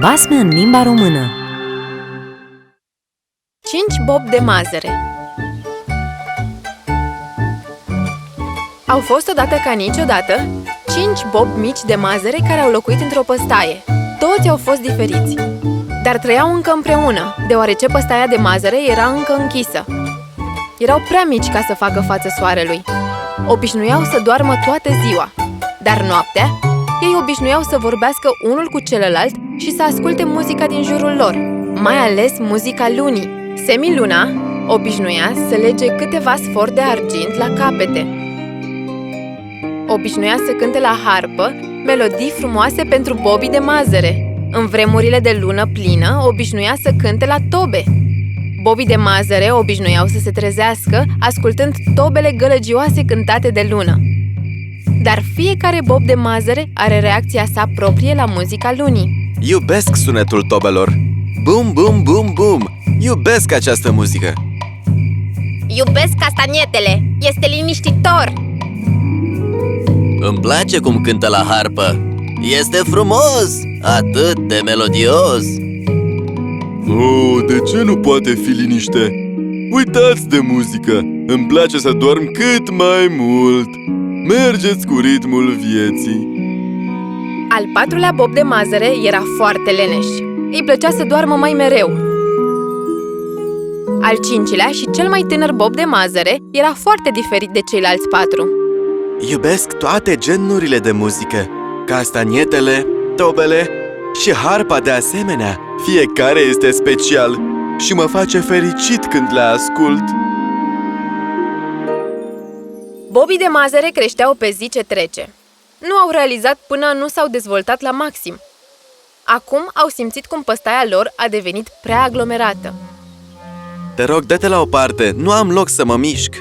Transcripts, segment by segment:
Basme în limba română 5 bob de mazăre Au fost odată ca niciodată 5 bob mici de mazăre care au locuit într-o păstaie. Toți au fost diferiți, dar trăiau încă împreună, deoarece păstaia de mazăre era încă închisă. Erau prea mici ca să facă față soarelui. Obișnuiau să doarmă toată ziua, dar noaptea ei obișnuiau să vorbească unul cu celălalt și să asculte muzica din jurul lor, mai ales muzica lunii. Semiluna obișnuia să lege câteva sfori de argint la capete. Obișnuia să cânte la harpă melodii frumoase pentru bobii de mazăre. În vremurile de lună plină, obișnuia să cânte la tobe. Bobii de mazăre obișnuiau să se trezească ascultând tobele gălăgioase cântate de lună. Dar fiecare bob de mazăre are reacția sa proprie la muzica lunii. Iubesc sunetul tobelor! Bum, bum, bum, bum! Iubesc această muzică! Iubesc castanietele! Este liniștitor! Îmi place cum cântă la harpă Este frumos! Atât de melodios! Oh, de ce nu poate fi liniște? Uitați de muzică! Îmi place să dorm cât mai mult! Mergeți cu ritmul vieții! Al patrulea bob de mazăre era foarte leneș. Îi plăcea să doarmă mai mereu. Al cincilea și cel mai tânăr bob de mazăre era foarte diferit de ceilalți patru. Iubesc toate genurile de muzică Castanietele, tobele și harpa de asemenea Fiecare este special și mă face fericit când le ascult Bobii de mazăre creșteau pe zi ce trece. Nu au realizat până nu s-au dezvoltat la maxim. Acum au simțit cum păstaia lor a devenit prea aglomerată. Te rog, dă-te la o parte, nu am loc să mă mișc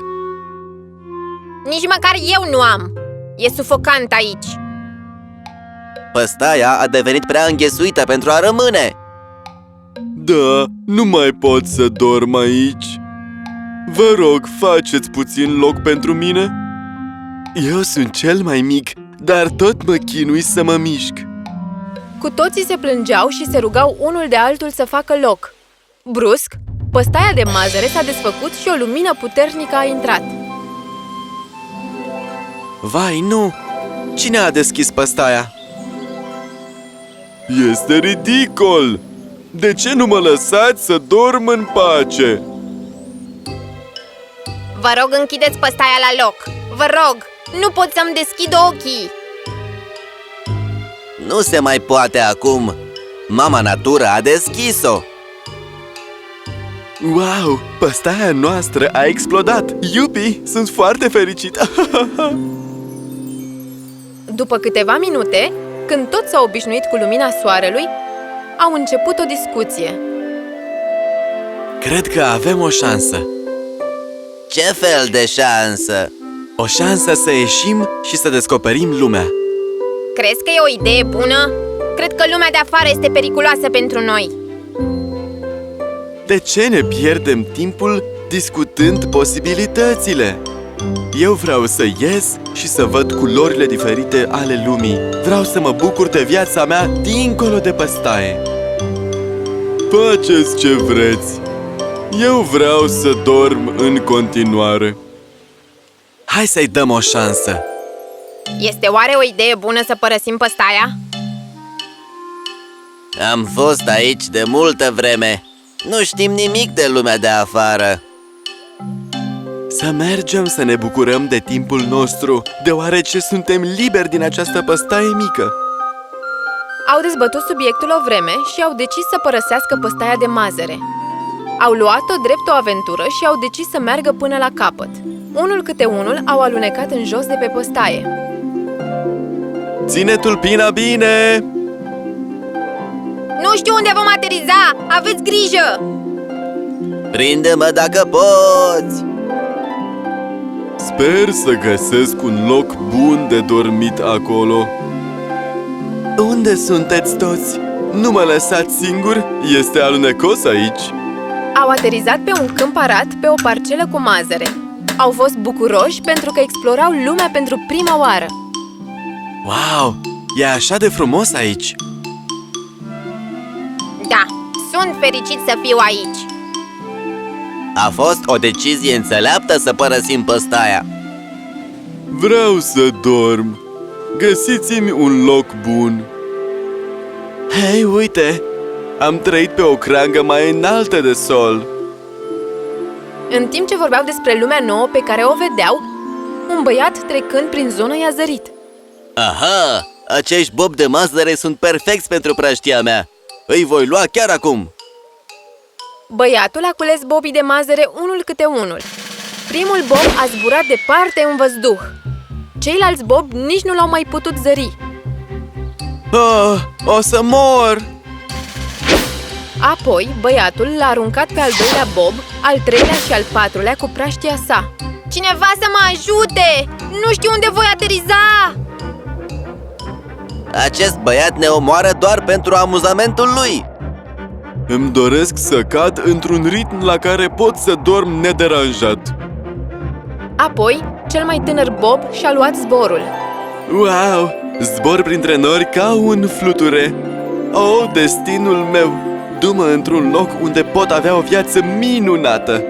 Nici măcar eu nu am! E sufocant aici! Păstaia a devenit prea înghesuită pentru a rămâne Da, nu mai pot să dorm aici Vă rog, faceți puțin loc pentru mine? Eu sunt cel mai mic, dar tot mă chinui să mă mișc Cu toții se plângeau și se rugau unul de altul să facă loc. Brusc, păstaia de mazăre s-a desfăcut și o lumină puternică a intrat. Vai, nu! Cine a deschis păstaia? Este ridicol! De ce nu mă lăsați să dorm în pace? Vă rog, închideți păstaia la loc! Vă rog! Nu pot să-mi deschid ochii! Nu se mai poate acum Mama Natură a deschis-o Wow! Păstaia noastră a explodat! Iupi! Sunt foarte fericit! După câteva minute, când toți s-au obișnuit cu lumina soarelui, au început o discuție. Cred că avem o șansă Ce fel de șansă? O șansă să ieșim și să descoperim lumea Crezi că e o idee bună? Cred că lumea de afară este periculoasă pentru noi! De ce ne pierdem timpul discutând posibilitățile? Eu vreau să ies și să văd culorile diferite ale lumii Vreau să mă bucur de viața mea dincolo de păstaie Faceți ce vreți! Eu vreau să dorm în continuare Hai să-i dăm o șansă Este oare o idee bună să părăsim păstaia? Am fost aici de multă vreme Nu știm nimic de lumea de afară Să mergem să ne bucurăm de timpul nostru Deoarece suntem liberi din această păstaie mică Au dezbătut subiectul o vreme și au decis să părăsească păstaia de mazăre. Au luat-o drept o aventură și au decis să meargă până la capăt. Unul câte unul au alunecat în jos de pe păstaie. Ține tulpina bine! Nu știu unde vom ateriza! Aveți grijă! Prinde-mă dacă poți! Sper să găsesc un loc bun de dormit acolo Unde sunteți toți? Nu mă lăsați singur? Este alunecos aici Au aterizat pe un câmp arat pe o parcelă cu mazăre. Au fost bucuroși pentru că explorau lumea pentru prima oară. Wow! E așa de frumos aici! Da, sunt fericit să fiu aici A fost o decizie înțeleaptă să părăsim păstaia Vreau să dorm. Găsiți-mi un loc bun. Hei, uite! Am trăit pe o creangă mai înaltă de sol. În timp ce vorbeau despre lumea nouă pe care o vedeau, un băiat trecând prin zonă i-a zărit. Aha! Acești bob de mazăre sunt perfecți pentru praștia mea Îi voi lua chiar acum Băiatul a cules bobii de mazăre unul câte unul. Primul bob a zburat departe în văzduh. Ceilalți bob nici nu l-au mai putut zări. Oh, o să mor! Apoi, băiatul l-a aruncat pe al doilea bob, al treilea și al patrulea cu praștia sa. Cineva să mă ajute! Nu știu unde voi ateriza! Acest băiat ne omoară doar pentru amuzamentul lui Îmi doresc să cad într-un ritm la care pot să dorm nederanjat. Apoi, cel mai tânăr bob și-a luat zborul. Wow! Zbor printre nori ca un fluture. Oh, destinul meu! Du-mă într-un loc unde pot avea o viață minunată.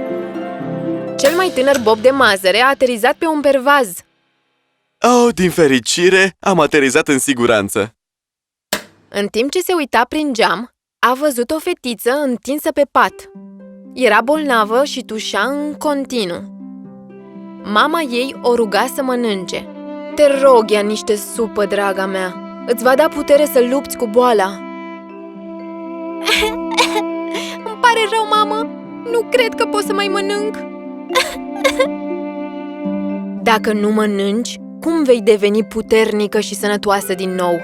Cel mai tânăr bob de mazăre a aterizat pe un pervaz. Oh, din fericire, am aterizat în siguranță. În timp ce se uita prin geam, a văzut o fetiță întinsă pe pat. Era bolnavă și tușea în continuu. Mama ei o ruga să mănânce. Te rog, ia niște supă, draga mea. Îți va da putere să lupți cu boala. Nu cred că pot să mai mănânc! Dacă nu mănânci, cum vei deveni puternică și sănătoasă din nou?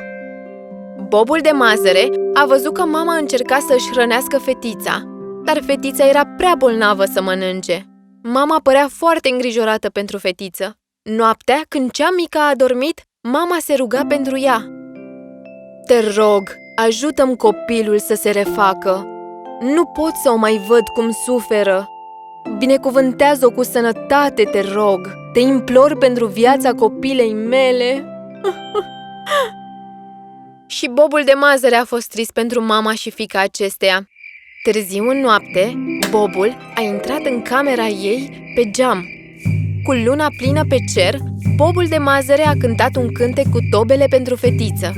Bobul de mazăre a văzut că mama încerca să-și hrănească fetița, dar fetița era prea bolnavă să mănânce. Mama părea foarte îngrijorată pentru fetiță. Noaptea, când cea mică a dormit, mama se ruga pentru ea. Te rog, ajută-mi copilul să se refacă. Nu pot să o mai văd cum suferă. Binecuvântează-o cu sănătate, te rog. Te implor pentru viața copilei mele. și bobul de mazăre a fost trist pentru mama și fica acesteia. Târziu în noapte, Bobul a intrat în camera ei pe geam. Cu luna plină pe cer, Bobul de mazăre a cântat un cântec cu tobele pentru fetiță.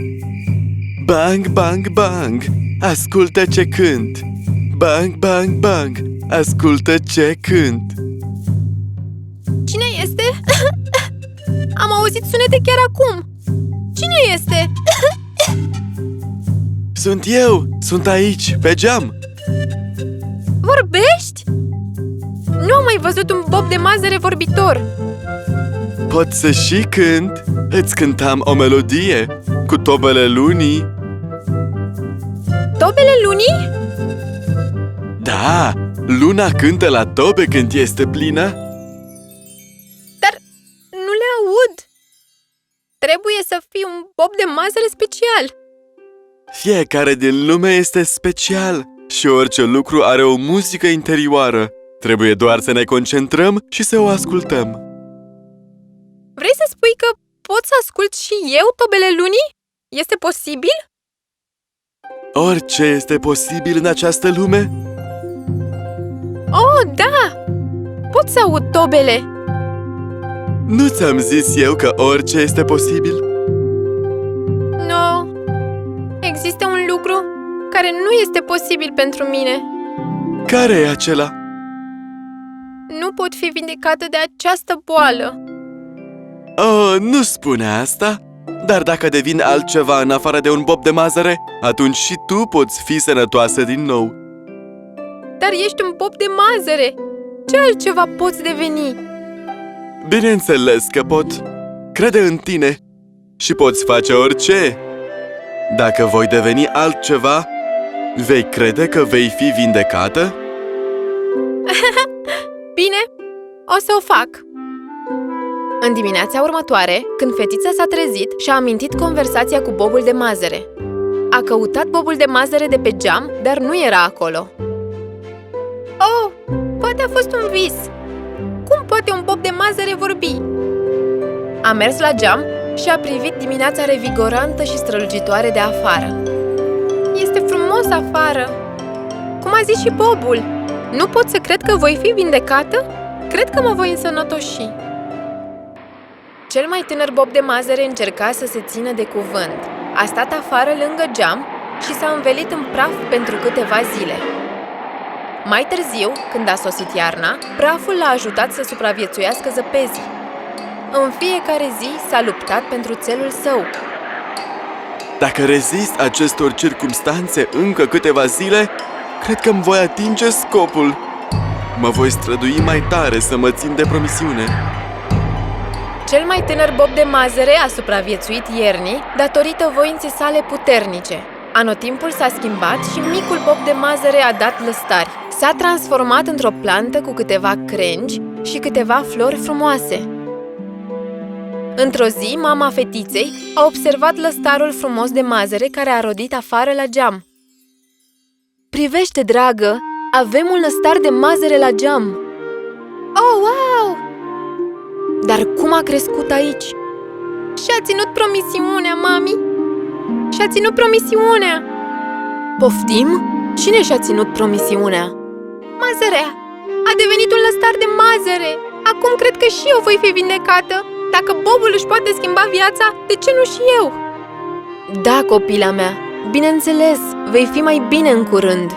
Bang, bang, bang! Ascultă ce cânt! Bang, bang, bang! Ascultă ce cânt! Cine este? Am auzit sunete chiar acum! Cine este? Sunt eu! Sunt aici, pe geam! Vorbești? Nu am mai văzut un bob de mazăre vorbitor! Pot să și cânt! Îți cântam o melodie cu tobele lunii! Tobele lunii? Da! Luna cântă la tobe când este plină! Dar nu le aud! Trebuie să fii un bob de mazăre special! Fiecare din lume este special și orice lucru are o muzică interioară. Trebuie doar să ne concentrăm și să o ascultăm. Vrei să spui că pot să ascult și eu tobele lunii? Este posibil? Orice este posibil în această lume? Oh, da! Pot să aud tobele! Nu ți-am zis eu că orice este posibil? Nu. Există un lucru care nu este posibil pentru mine. Care e acela? Nu pot fi vindecată de această boală. Oh, nu spune asta! Dar dacă devin altceva în afară de un bob de mazăre, atunci și tu poți fi sănătoasă din nou. Dar ești un bob de mazăre! Ce altceva poți deveni? Bineînțeles că pot. Crede în tine și poți face orice. Dacă voi deveni altceva, vei crede că vei fi vindecată? Bine, o să o fac. În dimineața următoare, când fetița s-a trezit, și-a amintit conversația cu bobul de mazăre. A căutat bobul de mazăre de pe geam, dar nu era acolo. Oh, poate a fost un vis. Cum poate un bob de mazăre vorbi? A mers la geam și a privit dimineața revigorantă și strălucitoare de afară. Este frumos afară. cum a zis și Bobul. Nu pot să cred că voi fi vindecată? Cred că mă voi însănătoși. Cel mai tânăr bob de mazăre încerca să se țină de cuvânt. A stat afară lângă geam și s-a învelit în praf pentru câteva zile. Mai târziu, când a sosit iarna, praful l-a ajutat să supraviețuiască zăpezii. În fiecare zi s-a luptat pentru țelul său. Dacă rezist acestor circumstanțe încă câteva zile, cred că îmi voi atinge scopul. Mă voi strădui mai tare să mă țin de promisiune. Cel mai tânăr bob de mazăre a supraviețuit iernii datorită voinței sale puternice. Anotimpul s-a schimbat și micul bob de mazăre a dat lăstari. S-a transformat într-o plantă cu câteva crengi și câteva flori frumoase. Într-o zi, mama fetiței a observat lăstarul frumos de mazăre care a rodit afară la geam. Privește, dragă! Avem un lăstar de mazăre la geam! Oh, wow! Dar cum a crescut aici? Și-a ținut promisiunea, mami! Și-a ținut promisiunea! Poftim? Cine și-a ținut promisiunea? Mazărea! A devenit un lăstar de mazăre! Acum cred că și eu voi fi vindecată! Dacă Bobul își poate schimba viața, de ce nu și eu? Da, copila mea, bineînțeles, vei fi mai bine în curând.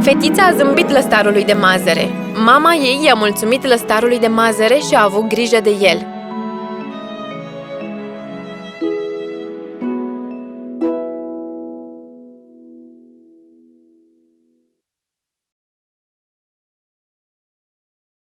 Fetița a zâmbit lăstarului de mazăre. Mama ei i-a mulțumit lăstarului de mazăre și a avut grijă de el.